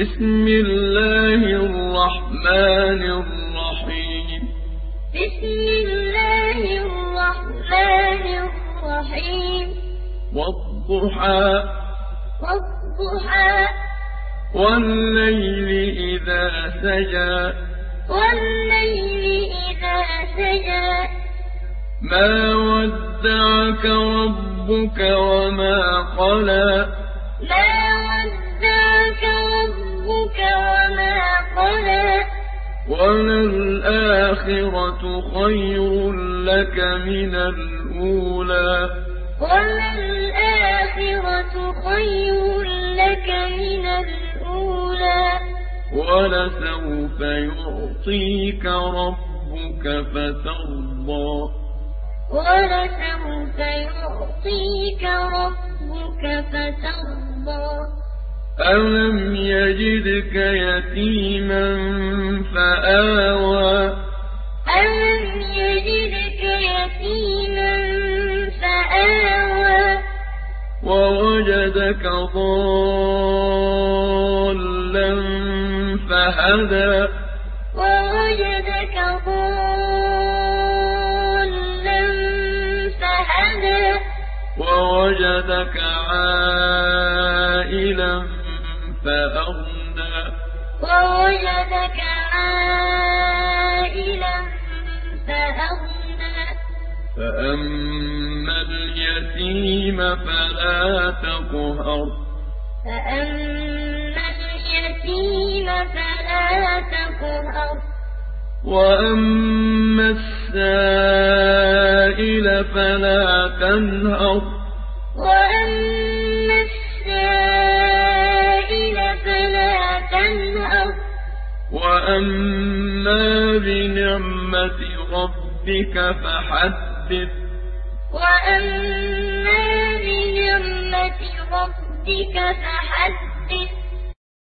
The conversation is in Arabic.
بسم الله الرحمن الرحيم. بسم الله الرحمن الرحيم. والضحى. والضحى. والليل إذا سجى. والليل إذا سجى. ما ودعك ربك وما قلى. ما وللآخرة خير لك من الأولى. وللآخرة خير لك من الأولى. ولسوف يعطيك ربك فترضى. ولسوف يعطيك ربك فترضى. ألم يجدك يتيما فآوى ألم يجدك يتيما فآوى ووجدك ضالا فهدى ووجدك ضالا فهدى ووجدك عائلا فأغنى ووجدك عائلا فأغنى. فأما اليتيم فلا تقهر. فأما اليتيم فلا تقهر. وأما السائل فلا تنهر. وأما وأما بنعمة ربك فحدث وأما بنعمة ربك فحدث